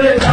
Venezuela.